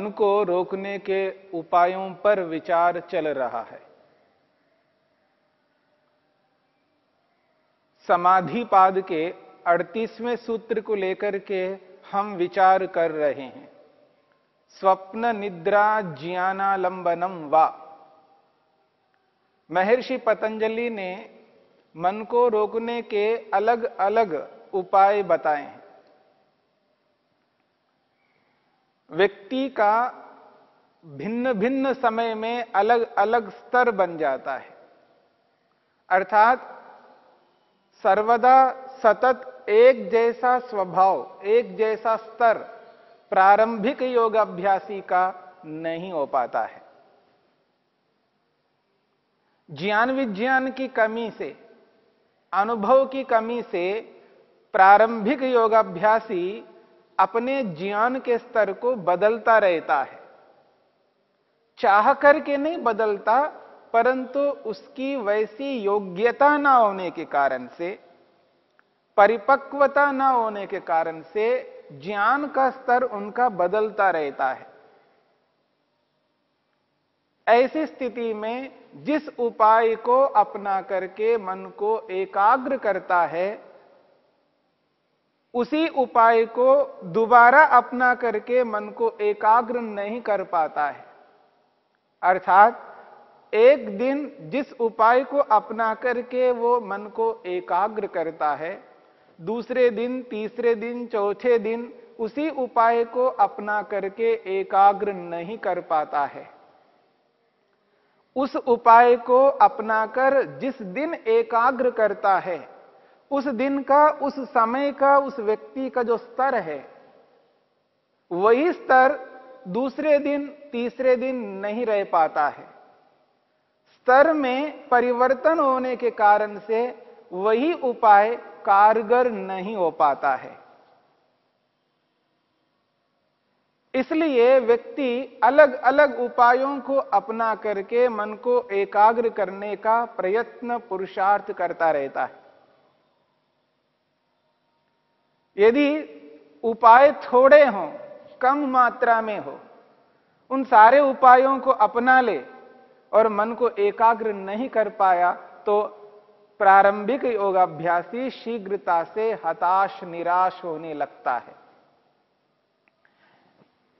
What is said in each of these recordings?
मन को रोकने के उपायों पर विचार चल रहा है। समाधि पाद के 38वें सूत्र को लेकर के हम विचार कर रहे हैं। स्वप्न निद्रा ज्ञानालंबनम वा। महर्षि पतंजलि ने मन को रोकने के अलग अलग उपाय बताए हैं। व्यक्ति का भिन्न भिन्न समय में अलग अलग स्तर बन जाता है। अर्थात सर्वदा सतत एक जैसा स्वभाव, एक जैसा स्तर प्रारंभिक योगाभ्यासी का नहीं हो पाता है। ज्ञान विज्ञान की कमी से, अनुभव की कमी से प्रारंभिक योगाभ्यासी अपने ज्ञान के स्तर को बदलता रहता है। चाह करके नहीं बदलता, परंतु उसकी वैसी योग्यता ना होने के कारण से, परिपक्वता ना होने के कारण से ज्ञान का स्तर उनका बदलता रहता है। ऐसी स्थिति में जिस उपाय को अपना करके मन को एकाग्र करता है उसी उपाय को दोबारा अपना करके मन को एकाग्र नहीं कर पाता है। अर्थात, एक दिन जिस उपाय को अपना करके वो मन को एकाग्र करता है, दूसरे दिन, तीसरे दिन, चौथे दिन, उसी उपाय को अपना करके एकाग्र नहीं कर पाता है। उस उपाय को अपनाकर जिस दिन एकाग्र करता है उस दिन का, उस समय का, उस व्यक्ति का जो स्तर है, वही स्तर दूसरे दिन, तीसरे दिन नहीं रह पाता है। स्तर में परिवर्तन होने के कारण से वही उपाय कारगर नहीं हो पाता है। इसलिए व्यक्ति अलग अलग उपायों को अपना करके मन को एकाग्र करने का प्रयत्न पुरुषार्थ करता रहता है। यदि उपाय थोड़े हों, कम मात्रा में हो, उन सारे उपायों को अपना ले और मन को एकाग्र नहीं कर पाया तो प्रारंभिक योगाभ्यासी शीघ्रता से हताश, निराश होने लगता है।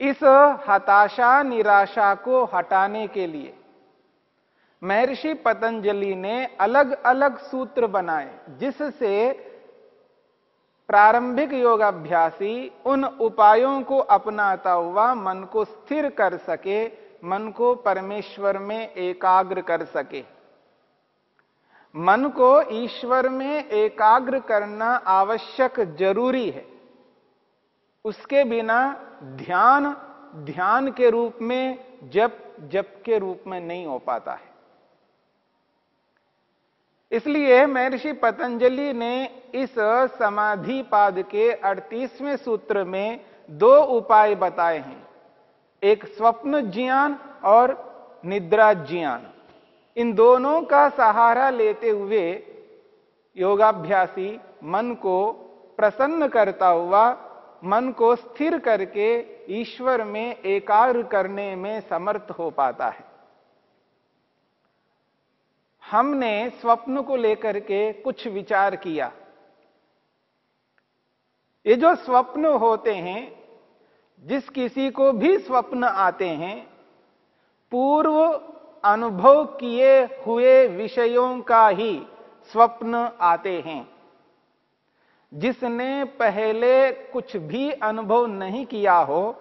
इस हताशा, निराशा को हटाने के लिए महर्षि पतंजलि ने अलग अलग सूत्र बनाए, जिससे प्रारंभिक योगाभ्यासी उन उपायों को अपनाता हुआ मन को स्थिर कर सके, मन को परमेश्वर में एकाग्र कर सके। मन को ईश्वर में एकाग्र करना आवश्यक ज़रूरी है। उसके बिना ध्यान ध्यान के रूप में जप जप के रूप में नहीं हो पाता है। इसलिए महर्षि पतंजलि ने इस समाधि पाद के 38वें सूत्र में दो उपाय बताए हैं। एक स्वप्न ज्ञान और निद्रा ज्ञान इन दोनों का सहारा लेते हुए योगाभ्यासी मन को प्रसन्न करता हुआ, मन को स्थिर करके ईश्वर में एकाग्र करने में समर्थ हो पाता है। हमने स्वप्न को लेकर के कुछ विचार किया। ये जो स्वप्न होते हैं, जिस किसी को भी स्वप्न आते हैं, पूर्व अनुभव किए हुए विषयों का ही स्वप्न आते हैं। जिसने पहले कुछ भी अनुभव नहीं किया हो,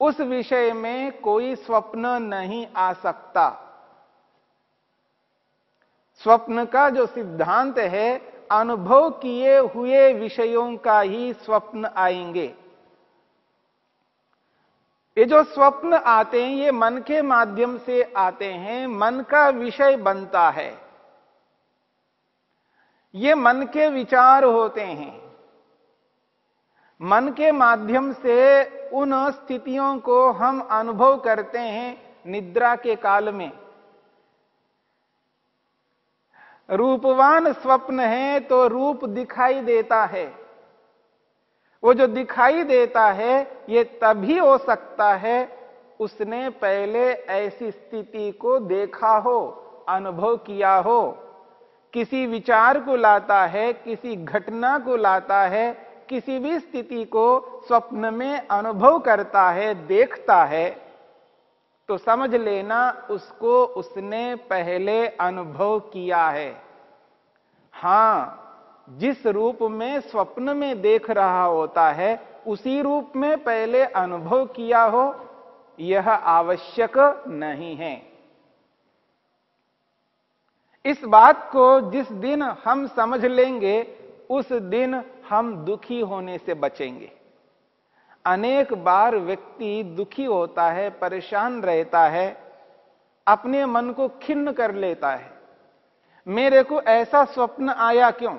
उस विषय में कोई स्वप्न नहीं आ सकता। स्वप्न का जो सिद्धांत है, अनुभव किए हुए विषयों का ही स्वप्न आएँगे। ये जो स्वप्न आते हैं, ये मन के माध्यम से आते हैं, मन का विषय बनता है। ये मन के विचार होते हैं। मन के माध्यम से उन स्थितियों को हम अनुभव करते हैं निद्रा के काल में। रूपवान स्वप्न है तो रूप दिखाई देता है। वो जो दिखाई देता है, ये तभी हो सकता है उसने पहले ऐसी स्थिति को देखा हो, अनुभव किया हो। किसी विचार को लाता है, किसी घटना को लाता है, किसी भी स्थिति को स्वप्न में अनुभव करता है, देखता है। तो समझ लेना उसको उसने पहले अनुभव किया है। हाँ, जिस रूप में स्वप्न में देख रहा होता है, उसी रूप में पहले अनुभव किया हो, यह आवश्यक नहीं है। इस बात को जिस दिन हम समझ लेंगे, उस दिन हम दुखी होने से बचेंगे। अनेक बार व्यक्ति दुखी होता है, परेशान रहता है, अपने मन को खिन्न कर लेता है। मेरे को ऐसा स्वप्न आया क्यों?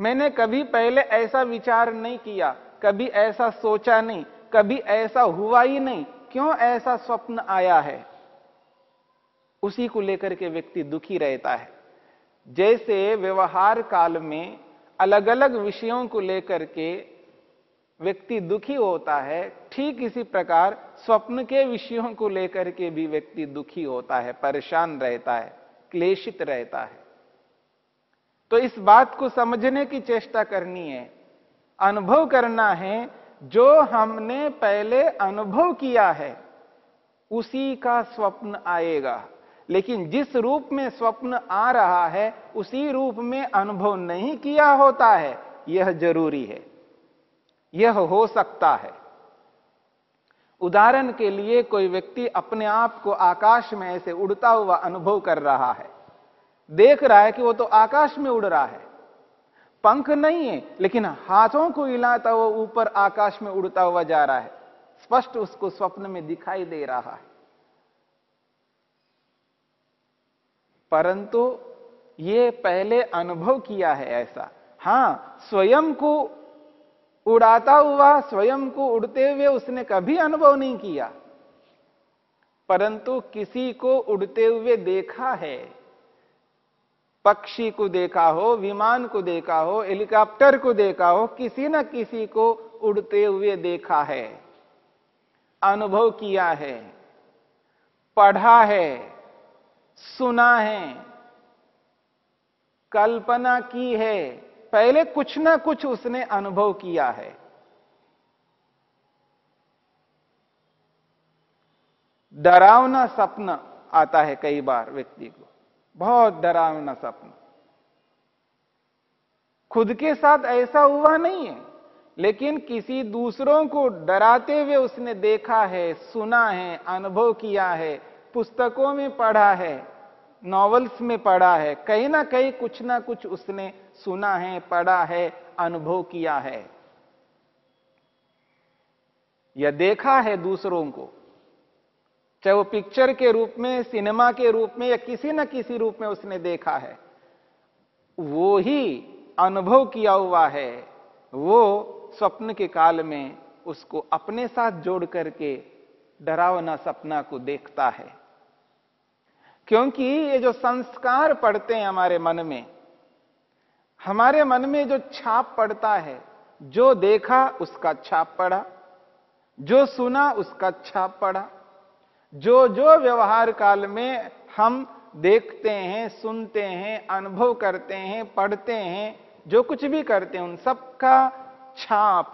मैंने कभी पहले ऐसा विचार नहीं किया, कभी ऐसा सोचा नहीं, कभी ऐसा हुआ ही नहीं। क्यों ऐसा स्वप्न आया है? उसी को लेकर के व्यक्ति दुखी रहता है। जैसे व्यवहार काल में अलग अलग विषयों को लेकर के व्यक्ति दुखी होता है, ठीक इसी प्रकार स्वप्न के विषयों को लेकर के भी व्यक्ति दुखी होता है, परेशान रहता है, क्लेशित रहता है। तो इस बात को समझने की चेष्टा करनी है। अनुभव करना है, जो हमने पहले अनुभव किया है, उसी का स्वप्न आएगा। लेकिन जिस रूप में स्वप्न आ रहा है, उसी रूप में अनुभव नहीं किया होता है, यह ज़रूरी है। यह हो सकता है। उदाहरण के लिए कोई व्यक्ति अपने आप को आकाश में ऐसे उड़ता हुआ अनुभव कर रहा है। देख रहा है कि वो तो आकाश में उड़ रहा है। पंख नहीं है, लेकिन हाथों को हिलाता हुआ ऊपर आकाश में उड़ता हुआ जा रहा है। स्पष्ट उसको स्वप्न में दिखाई दे रहा है। परंतु ये पहले अनुभव किया है ऐसा। हाँ, स्वयं को उड़ाता हुआ, स्वयं को उड़ते हुए उसने कभी अनुभव नहीं किया। परंतु किसी को उड़ते हुए देखा है, पक्षी को देखा हो, विमान को देखा हो, हेलीकॉप्टर को देखा हो, किसी न किसी को उड़ते हुए देखा है, अनुभव किया है, पढ़ा है, सुना है, कल्पना की है पहले कुछ ना कुछ उसने अनुभव किया है। डरावना सपना आता है कई बार व्यक्ति को। बहुत डरावना सपना। खुद के साथ ऐसा हुआ नहीं है, लेकिन किसी दूसरों को डराते हुए उसने देखा है, सुना है, अनुभव किया है, पुस्तकों में पढ़ा है, नॉवेल्स में पढ़ा है, कहीं ना कहीं कुछ ना कुछ उसने सुना है, पढ़ा है, अनुभव किया है। या देखा है दूसरों को, चाहे वो पिक्चर के रूप में, सिनेमा के रूप में, या किसी न किसी रूप में उसने देखा है, वो ही अनुभव किया हुआ है, वो स्वप्न के काल में उसको अपने साथ जोड़ करके डरावना सपना को देखता है। क्योंकि ये जो संस्कार पड़ते हैं हमारे मन में हमारे मन में जो छाप पड़ता है, जो देखा उसका छाप पड़ा, जो सुना उसका छाप पड़ा, जो जो व्यवहार काल में हम देखते हैं, सुनते हैं, अनुभव करते हैं, पढ़ते हैं, जो कुछ भी करते हैं, उन सबका छाप,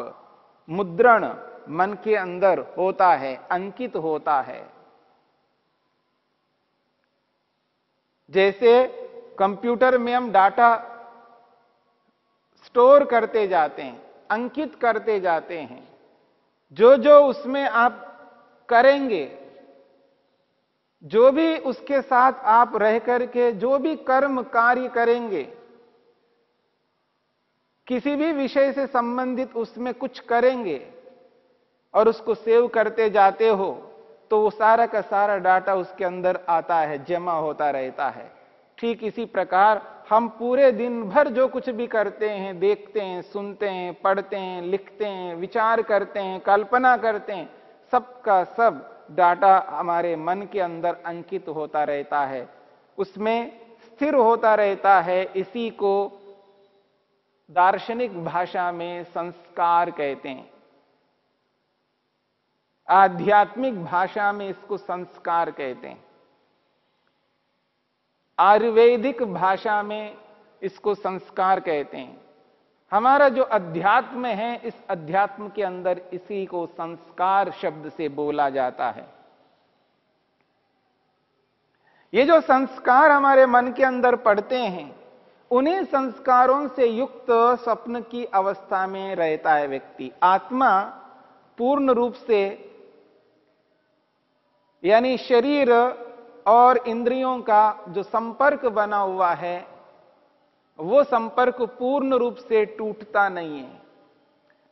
मुद्रण मन के अंदर होता है, अंकित होता है। जैसे कंप्यूटर में हम डाटा स्टोर करते जाते हैं, अंकित करते जाते हैं। जो जो उसमें आप करेंगे, जो भी उसके साथ आप रह करके जो भी कर्म कार्य करेंगे, किसी भी विषय से संबंधित उसमें कुछ करेंगे और उसको सेव करते जाते हो तो वो सारा का सारा डाटा उसके अंदर आता है, जमा होता रहता है। ठीक इसी प्रकार हम पूरे दिन भर जो कुछ भी करते हैं, देखते हैं, सुनते हैं, पढ़ते हैं, लिखते हैं, विचार करते हैं, कल्पना करते हैं, सबका सब डाटा हमारे मन के अंदर अंकित होता रहता है। उसमें स्थिर होता रहता है, इसी को दार्शनिक भाषा में संस्कार कहते हैं। आध्यात्मिक भाषा में इसको संस्कार कहते हैं। आयुर्वेदिक भाषा में इसको संस्कार कहते हैं। हमारा जो अध्यात्म है, इस अध्यात्म के अंदर इसी को संस्कार शब्द से बोला जाता है। ये जो संस्कार हमारे मन के अंदर पड़ते हैं, उन्हीं संस्कारों से युक्त स्वप्न की अवस्था में रहता है व्यक्ति। आत्मा पूर्ण रूप से, यानी शरीर और इंद्रियों का जो संपर्क बना हुआ है, वो संपर्क पूर्ण रूप से टूटता नहीं है।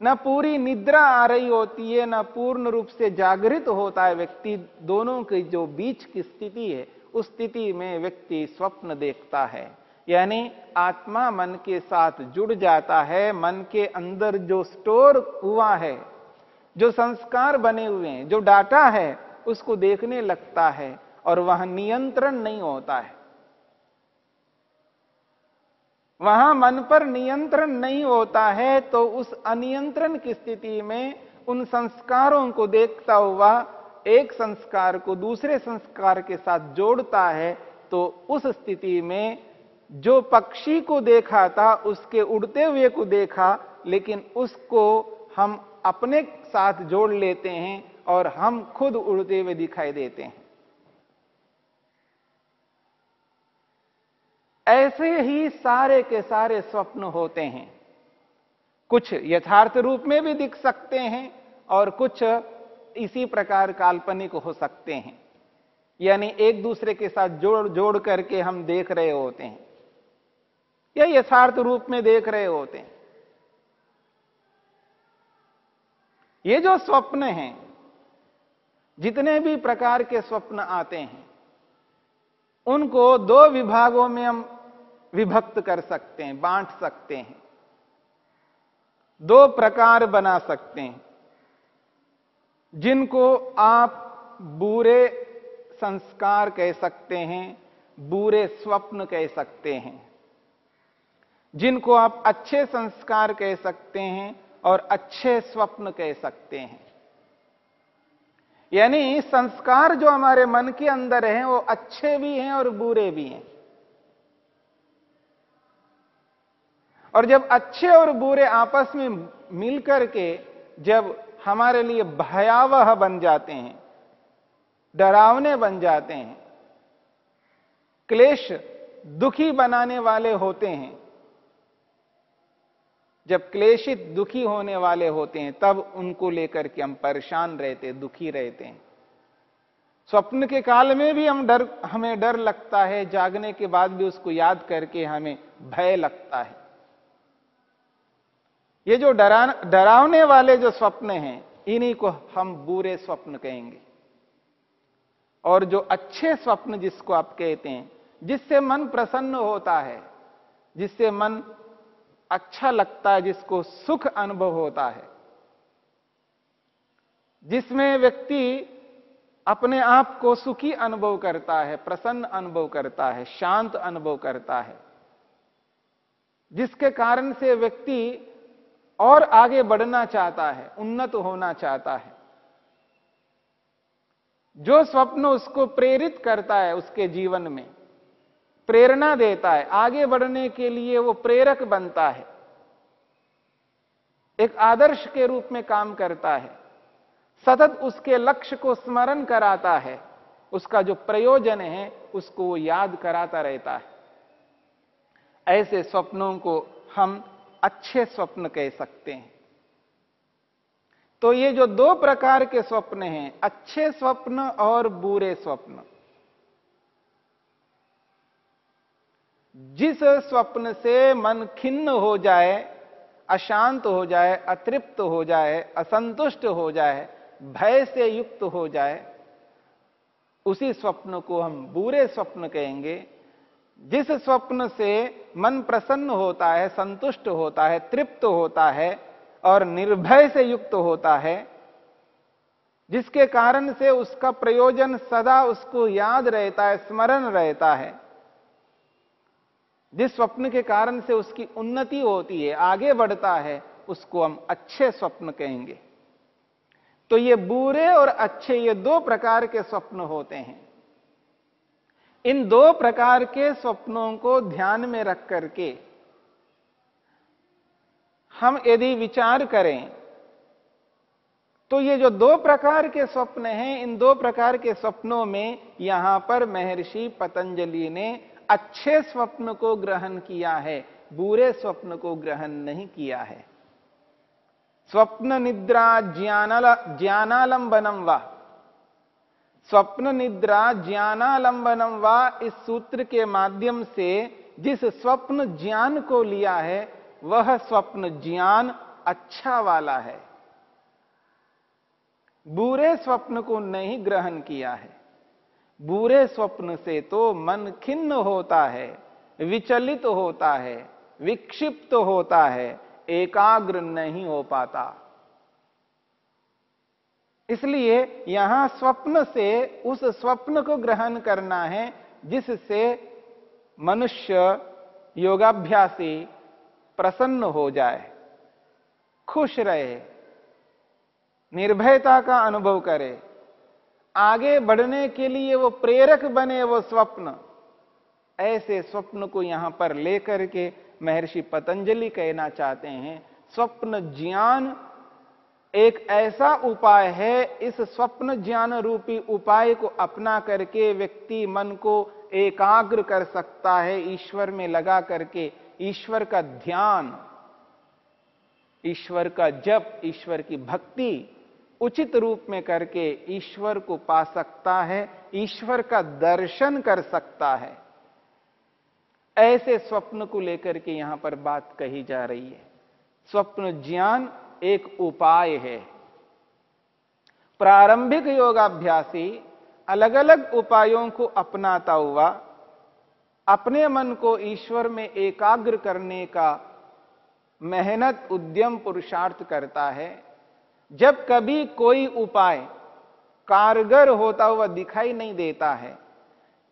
न पूरी निद्रा आ रही होती है, न पूर्ण रूप से जागृत होता है व्यक्ति। दोनों के जो बीच की स्थिति है, उस स्थिति में व्यक्ति स्वप्न देखता है। यानी आत्मा मन के साथ जुड़ जाता है, मन के अंदर जो स्टोर हुआ है, जो संस्कार बने हुए हैं, जो डाटा है, उसको देखने लगता है। और वह नियंत्रण नहीं होता है। वहाँ मन पर नियंत्रण नहीं होता है तो उस अनियंत्रण की स्थिति में उन संस्कारों को देखता हुआ एक संस्कार को दूसरे संस्कार के साथ जोड़ता है तो उस स्थिति में जो पक्षी को देखा था, उसके उड़ते हुए को देखा, लेकिन उसको हम अपने साथ जोड़ लेते हैं और हम खुद उड़ते हुए दिखाई देते हैं। ऐसे ही सारे के सारे स्वप्न होते हैं। कुछ यथार्थ रूप में भी दिख सकते हैं और कुछ इसी प्रकार काल्पनिक हो सकते हैं। यानी एक दूसरे के साथ जोड़ जोड़ करके हम देख रहे होते हैं। या यथार्थ रूप में देख रहे होते हैं। ये जो स्वप्न हैं, जितने भी प्रकार के स्वप्न आते हैं, उनको दो विभागों में हम विभक्त कर सकते हैं, बांट सकते हैं। दो प्रकार बना सकते हैं। जिनको आप बुरे संस्कार कह सकते हैं, बुरे स्वप्न कह सकते हैं। जिनको आप अच्छे संस्कार कह सकते हैं और अच्छे स्वप्न कह सकते हैं। यानी संस्कार जो हमारे मन के अंदर हैं, वो अच्छे भी हैं और बुरे भी हैं। और जब अच्छे और बुरे आपस में मिलकर के जब हमारे लिए भयावह बन जाते हैं, डरावने बन जाते हैं, क्लेश दुखी बनाने वाले होते हैं, जब क्लेशित दुखी होने वाले होते हैं, तब उनको लेकर के हम परेशान रहते, दुखी रहते हैं। स्वप्न के काल में भी हम डर, हमें डर लगता है, जागने के बाद भी उसको याद करके हमें भय लगता है। ये जो डरा डरावने वाले जो स्वप्न हैं, इन्हीं को हम बुरे स्वप्न कहेंगे। और जो अच्छे स्वप्न जिसको आप कहते हैं, जिससे मन प्रसन्न होता है, जिससे मन अच्छा लगता है, जिसको सुख अनुभव होता है, जिसमें व्यक्ति अपने आप को सुखी अनुभव करता है, प्रसन्न अनुभव करता है, शांत अनुभव करता है, जिसके कारण से व्यक्ति और आगे बढ़ना चाहता है, उन्नत होना चाहता है। जो स्वप्न उसको प्रेरित करता है उसके जीवन में, प्रेरणा देता है, आगे बढ़ने के लिए वो प्रेरक बनता है, एक आदर्श के रूप में काम करता है, सतत उसके लक्ष्य को स्मरण कराता है, उसका जो प्रयोजन है उसको वो याद कराता रहता है। ऐसे स्वप्नों को हम अच्छे स्वप्न कह सकते हैं। तो ये जो दो प्रकार के स्वप्न हैं, अच्छे स्वप्न और बुरे स्वप्न। जिस स्वप्न से मन खिन्न हो जाए, अशांत हो जाए, अतृप्त हो जाए, असंतुष्ट हो जाए, भय से युक्त हो जाए, उसी स्वप्न को हम बुरे स्वप्न कहेंगे। जिस स्वप्न से मन प्रसन्न होता है, संतुष्ट होता है, तृप्त होता है और निर्भय से युक्त होता है, जिसके कारण से उसका प्रयोजन सदा उसको याद रहता है, स्मरण रहता है, जिस स्वप्न के कारण से उसकी उन्नति होती है, आगे बढ़ता है, उसको हम अच्छे स्वप्न कहेंगे। तो ये बुरे और अच्छे ये दो प्रकार के स्वप्न होते हैं। इन दो प्रकार के स्वप्नों को ध्यान में रख करके हम यदि विचार करें तो ये जो दो प्रकार के स्वप्न हैं, इन दो प्रकार के स्वप्नों में यहाँ पर महर्षि पतंजलि ने अच्छे स्वप्न को ग्रहण किया है, बुरे स्वप्न को ग्रहण नहीं किया है। स्वप्न निद्रा ज्ञानालंबनम व। स्वप्न निद्रा ज्ञानालंबनम व इस सूत्र के माध्यम से जिस स्वप्न ज्ञान को लिया है, वह स्वप्न ज्ञान अच्छा वाला है। बुरे स्वप्न को नहीं ग्रहण किया है। बुरे स्वप्न से तो मन खिन्न होता है, विचलित होता है, विक्षिप्त होता है, एकाग्र नहीं हो पाता। इसलिए यहाँ स्वप्न से उस स्वप्न को ग्रहण करना है, जिससे मनुष्य योगाभ्यासी प्रसन्न हो जाए, खुश रहे, निर्भयता का अनुभव करे। आगे बढ़ने के लिए वो प्रेरक बने वो स्वप्न। ऐसे स्वप्न को यहाँ पर लेकर के महर्षि पतंजलि कहना चाहते हैं, स्वप्न ज्ञान एक ऐसा उपाय है, इस स्वप्न ज्ञान रूपी उपाय को अपना करके व्यक्ति मन को एकाग्र कर सकता है, ईश्वर में लगा करके। ईश्वर का ध्यान, ईश्वर का जप, ईश्वर की भक्ति उचित रूप में करके ईश्वर को पा सकता है, ईश्वर का दर्शन कर सकता है। ऐसे स्वप्न को लेकर के यहाँ पर बात कही जा रही है। स्वप्न ज्ञान एक उपाय है। प्रारंभिक योगाभ्यासी अलग अलग उपायों को अपनाता हुआ, अपने मन को ईश्वर में एकाग्र करने का मेहनत उद्यम पुरुषार्थ करता है। जब कभी कोई उपाय कारगर होता हुआ दिखाई नहीं देता है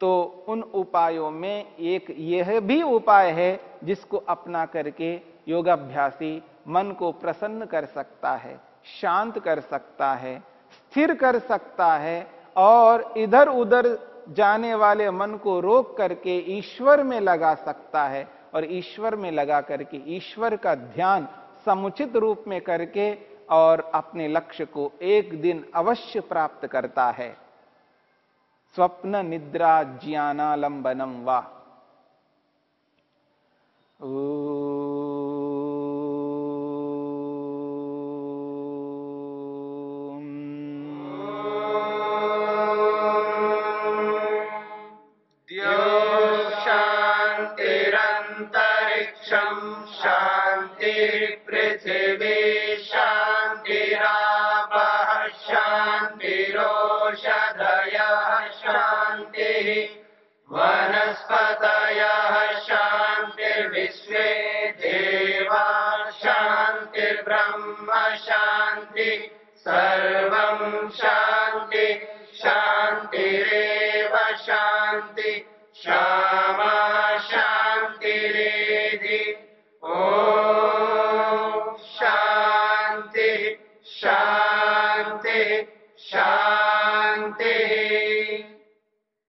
तो उन उपायों में एक यह भी उपाय है जिसको अपना करके योगाभ्यासी मन को प्रसन्न कर सकता है, शांत कर सकता है, स्थिर कर सकता है और इधर उधर जाने वाले मन को रोक करके ईश्वर में लगा सकता है और ईश्वर में लगा करके ईश्वर का ध्यान समुचित रूप में करके और अपने लक्ष्य को एक दिन अवश्य प्राप्त करता है। स्वप्न निद्रा ज्ञानालंबनम वा।